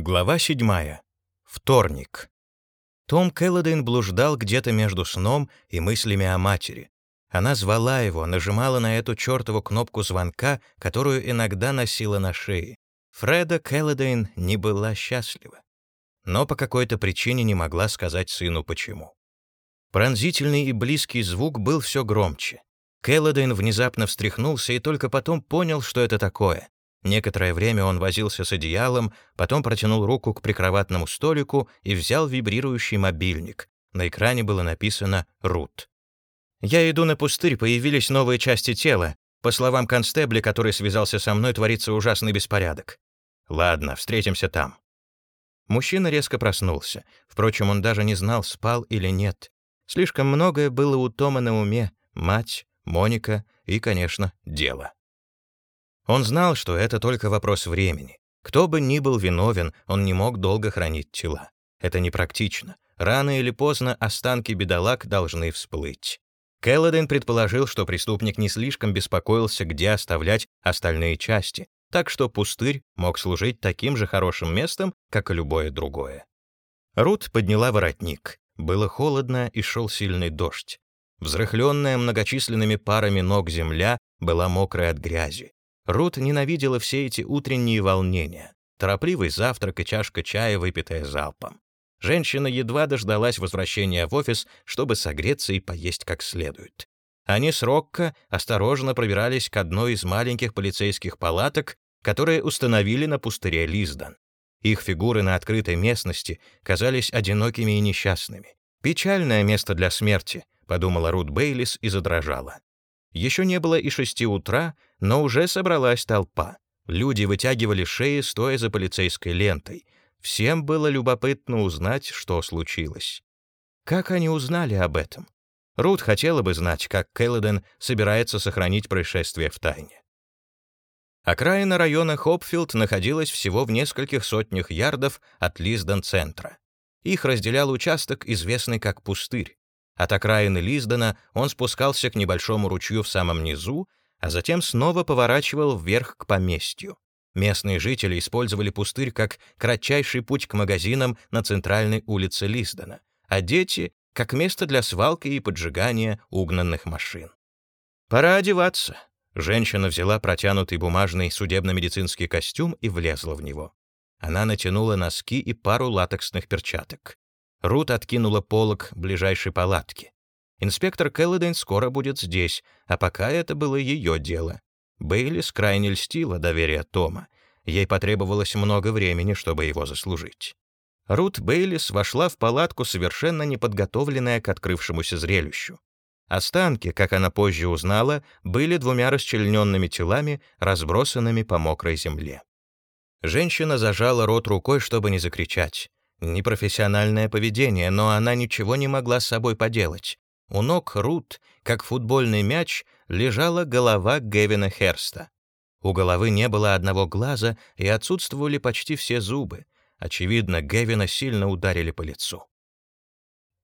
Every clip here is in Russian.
Глава 7. Вторник. Том Келлодейн блуждал где-то между сном и мыслями о матери. Она звала его, нажимала на эту чертову кнопку звонка, которую иногда носила на шее. Фреда Келлодейн не была счастлива. Но по какой-то причине не могла сказать сыну почему. Пронзительный и близкий звук был все громче. Келлодейн внезапно встряхнулся и только потом понял, что это такое. Некоторое время он возился с одеялом, потом протянул руку к прикроватному столику и взял вибрирующий мобильник. На экране было написано «Рут». «Я иду на пустырь, появились новые части тела. По словам констебля, который связался со мной, творится ужасный беспорядок. Ладно, встретимся там». Мужчина резко проснулся. Впрочем, он даже не знал, спал или нет. Слишком многое было у Тома на уме. Мать, Моника и, конечно, дело. Он знал, что это только вопрос времени. Кто бы ни был виновен, он не мог долго хранить тела. Это непрактично. Рано или поздно останки бедолаг должны всплыть. Келлоден предположил, что преступник не слишком беспокоился, где оставлять остальные части, так что пустырь мог служить таким же хорошим местом, как и любое другое. Рут подняла воротник. Было холодно и шел сильный дождь. Взрыхленная многочисленными парами ног земля была мокрая от грязи. Рут ненавидела все эти утренние волнения. Торопливый завтрак и чашка чая, выпитая залпом. Женщина едва дождалась возвращения в офис, чтобы согреться и поесть как следует. Они с Рокко осторожно пробирались к одной из маленьких полицейских палаток, которые установили на пустыре Лиздон. Их фигуры на открытой местности казались одинокими и несчастными. «Печальное место для смерти», — подумала Рут Бейлис и задрожала. Еще не было и шести утра, но уже собралась толпа. Люди вытягивали шеи, стоя за полицейской лентой. Всем было любопытно узнать, что случилось. Как они узнали об этом? Рут хотела бы знать, как Келлоден собирается сохранить происшествие в тайне. Окраина района Хопфилд находилась всего в нескольких сотнях ярдов от Лиздон-центра. Их разделял участок, известный как Пустырь. От окраины Лиздона он спускался к небольшому ручью в самом низу, а затем снова поворачивал вверх к поместью. Местные жители использовали пустырь как кратчайший путь к магазинам на центральной улице Лиздона, а дети — как место для свалки и поджигания угнанных машин. «Пора одеваться». Женщина взяла протянутый бумажный судебно-медицинский костюм и влезла в него. Она натянула носки и пару латексных перчаток. Рут откинула полог ближайшей палатки. Инспектор Келлодейн скоро будет здесь, а пока это было ее дело. Бейлис крайне льстила доверие Тома. Ей потребовалось много времени, чтобы его заслужить. Рут Бейлис вошла в палатку, совершенно неподготовленная к открывшемуся зрелищу. Останки, как она позже узнала, были двумя расчлененными телами, разбросанными по мокрой земле. Женщина зажала рот рукой, чтобы не закричать. Непрофессиональное поведение, но она ничего не могла с собой поделать. У ног Рут, как футбольный мяч, лежала голова Гевина Херста. У головы не было одного глаза и отсутствовали почти все зубы. Очевидно, Гевина сильно ударили по лицу.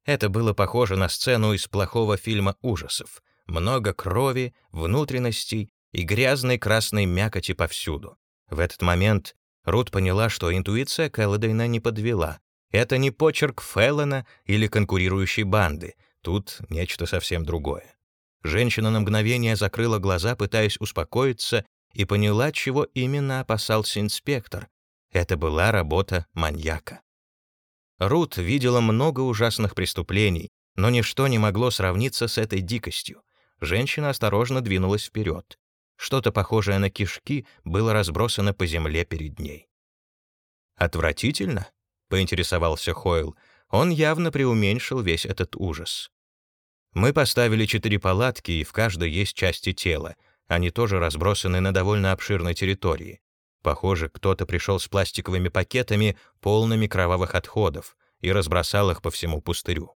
Это было похоже на сцену из плохого фильма ужасов. Много крови, внутренностей и грязной красной мякоти повсюду. В этот момент Рут поняла, что интуиция Кэлладейна не подвела. Это не почерк Феллона или конкурирующей банды. Тут нечто совсем другое. Женщина на мгновение закрыла глаза, пытаясь успокоиться, и поняла, чего именно опасался инспектор. Это была работа маньяка. Рут видела много ужасных преступлений, но ничто не могло сравниться с этой дикостью. Женщина осторожно двинулась вперед. Что-то похожее на кишки было разбросано по земле перед ней. «Отвратительно?» — поинтересовался Хойл. Он явно преуменьшил весь этот ужас. Мы поставили четыре палатки, и в каждой есть части тела. Они тоже разбросаны на довольно обширной территории. Похоже, кто-то пришел с пластиковыми пакетами, полными кровавых отходов, и разбросал их по всему пустырю.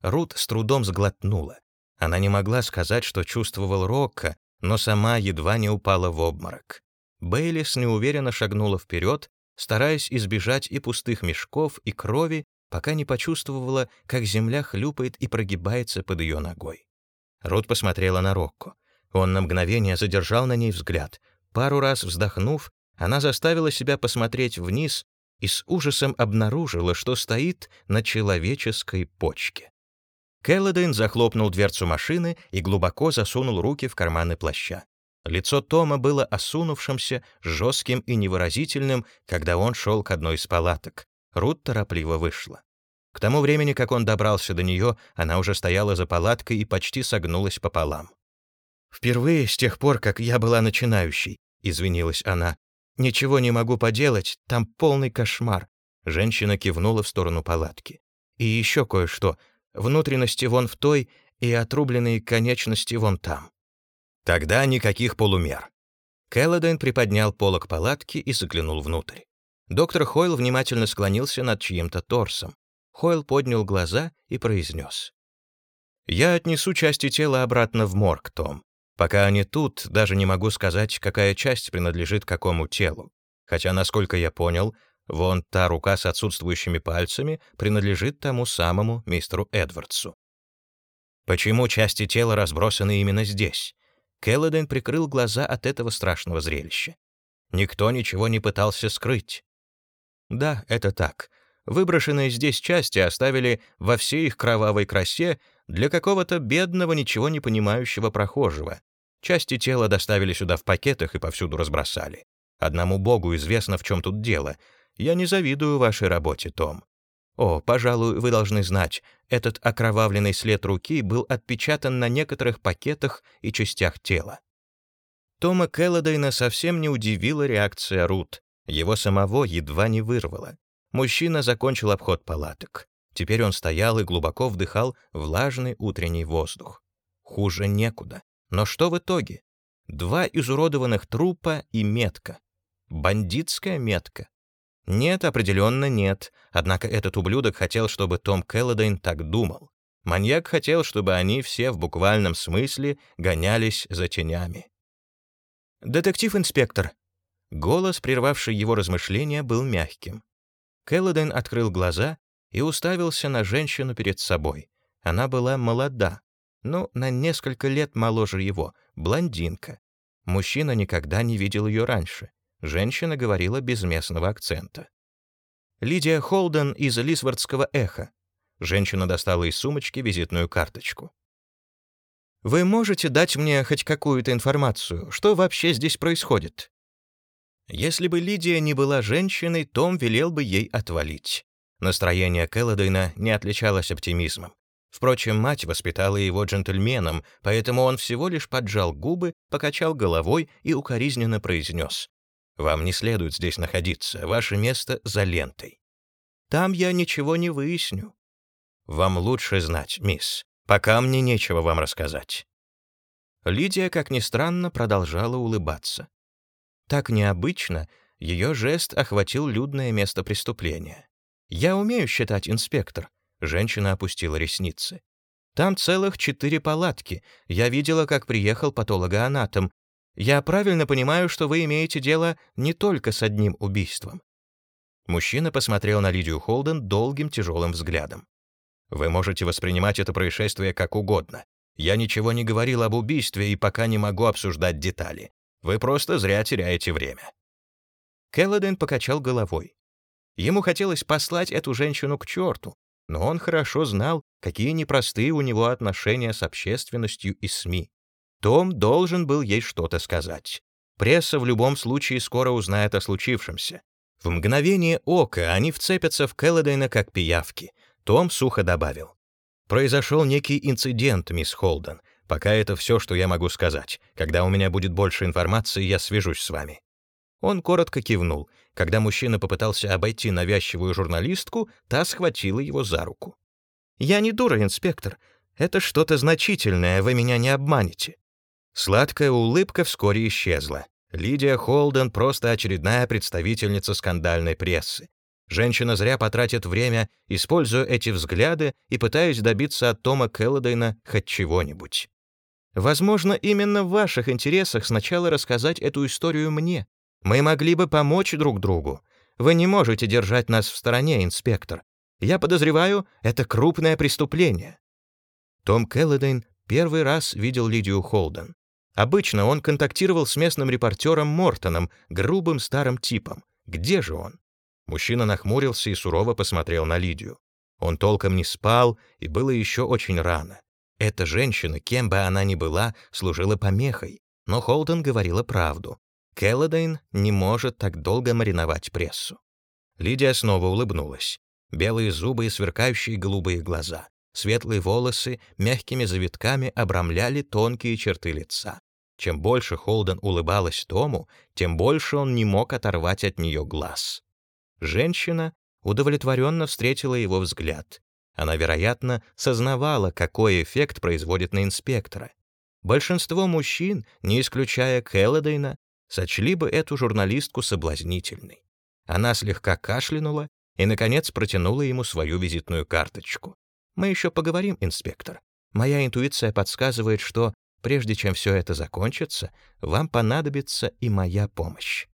Рут с трудом сглотнула. Она не могла сказать, что чувствовал Рокко, но сама едва не упала в обморок. Бейлис неуверенно шагнула вперед, стараясь избежать и пустых мешков, и крови, пока не почувствовала, как земля хлюпает и прогибается под ее ногой. Рут посмотрела на Рокко. Он на мгновение задержал на ней взгляд. Пару раз вздохнув, она заставила себя посмотреть вниз, и с ужасом обнаружила, что стоит на человеческой почке. Келлодейн захлопнул дверцу машины и глубоко засунул руки в карманы плаща. Лицо Тома было осунувшимся, жестким и невыразительным, когда он шел к одной из палаток. Рут торопливо вышла. К тому времени, как он добрался до нее, она уже стояла за палаткой и почти согнулась пополам. «Впервые с тех пор, как я была начинающей», — извинилась она. «Ничего не могу поделать, там полный кошмар». Женщина кивнула в сторону палатки. «И еще кое-что. Внутренности вон в той и отрубленные конечности вон там». Тогда никаких полумер. Келлоден приподнял полок палатки и заглянул внутрь. Доктор Хойл внимательно склонился над чьим-то торсом. Хойл поднял глаза и произнес. «Я отнесу части тела обратно в морг, Том. Пока они тут, даже не могу сказать, какая часть принадлежит какому телу. Хотя, насколько я понял, вон та рука с отсутствующими пальцами принадлежит тому самому мистеру Эдвардсу. Почему части тела разбросаны именно здесь? Келлоден прикрыл глаза от этого страшного зрелища. Никто ничего не пытался скрыть. Да, это так. Выброшенные здесь части оставили во всей их кровавой красе для какого-то бедного, ничего не понимающего прохожего. Части тела доставили сюда в пакетах и повсюду разбросали. Одному Богу известно, в чем тут дело. Я не завидую вашей работе, Том. О, пожалуй, вы должны знать, этот окровавленный след руки был отпечатан на некоторых пакетах и частях тела. Тома Келлодейна совсем не удивила реакция Рут. Его самого едва не вырвало. Мужчина закончил обход палаток. Теперь он стоял и глубоко вдыхал влажный утренний воздух. Хуже некуда. Но что в итоге? Два изуродованных трупа и метка. Бандитская метка. Нет, определенно нет. Однако этот ублюдок хотел, чтобы Том Келлодейн так думал. Маньяк хотел, чтобы они все в буквальном смысле гонялись за тенями. «Детектив-инспектор». Голос, прервавший его размышления, был мягким. Келлодейн открыл глаза и уставился на женщину перед собой. Она была молода, ну, на несколько лет моложе его, блондинка. Мужчина никогда не видел ее раньше. Женщина говорила без местного акцента. Лидия Холден из Лисвардского эхо. Женщина достала из сумочки визитную карточку. «Вы можете дать мне хоть какую-то информацию, что вообще здесь происходит?» Если бы Лидия не была женщиной, Том велел бы ей отвалить. Настроение Келлодейна не отличалось оптимизмом. Впрочем, мать воспитала его джентльменом, поэтому он всего лишь поджал губы, покачал головой и укоризненно произнес. «Вам не следует здесь находиться, ваше место за лентой». «Там я ничего не выясню». «Вам лучше знать, мисс. Пока мне нечего вам рассказать». Лидия, как ни странно, продолжала улыбаться. Так необычно, ее жест охватил людное место преступления. «Я умею считать, инспектор». Женщина опустила ресницы. «Там целых четыре палатки. Я видела, как приехал патологоанатом. Я правильно понимаю, что вы имеете дело не только с одним убийством». Мужчина посмотрел на Лидию Холден долгим тяжелым взглядом. «Вы можете воспринимать это происшествие как угодно. Я ничего не говорил об убийстве и пока не могу обсуждать детали. Вы просто зря теряете время». Келлоден покачал головой. Ему хотелось послать эту женщину к черту, но он хорошо знал, какие непростые у него отношения с общественностью и СМИ. Том должен был ей что-то сказать. Пресса в любом случае скоро узнает о случившемся. В мгновение ока они вцепятся в Келлодейна как пиявки. Том сухо добавил. «Произошел некий инцидент, мисс Холден. Пока это все, что я могу сказать. Когда у меня будет больше информации, я свяжусь с вами». Он коротко кивнул. Когда мужчина попытался обойти навязчивую журналистку, та схватила его за руку. «Я не дура, инспектор. Это что-то значительное, вы меня не обманете». Сладкая улыбка вскоре исчезла. Лидия Холден просто очередная представительница скандальной прессы. Женщина зря потратит время, используя эти взгляды и пытаясь добиться от Тома Келлодейна хоть чего-нибудь. Возможно, именно в ваших интересах сначала рассказать эту историю мне. Мы могли бы помочь друг другу. Вы не можете держать нас в стороне, инспектор. Я подозреваю, это крупное преступление». Том Келлодейн первый раз видел Лидию Холден. Обычно он контактировал с местным репортером Мортоном, грубым старым типом. Где же он? Мужчина нахмурился и сурово посмотрел на Лидию. Он толком не спал, и было еще очень рано. Эта женщина, кем бы она ни была, служила помехой, но Холден говорила правду. Келлодейн не может так долго мариновать прессу. Лидия снова улыбнулась. Белые зубы и сверкающие голубые глаза. Светлые волосы мягкими завитками обрамляли тонкие черты лица. Чем больше Холден улыбалась Тому, тем больше он не мог оторвать от нее глаз. Женщина удовлетворенно встретила его взгляд. Она, вероятно, сознавала, какой эффект производит на инспектора. Большинство мужчин, не исключая Келлодейна, сочли бы эту журналистку соблазнительной. Она слегка кашлянула и, наконец, протянула ему свою визитную карточку. «Мы еще поговорим, инспектор. Моя интуиция подсказывает, что, прежде чем все это закончится, вам понадобится и моя помощь».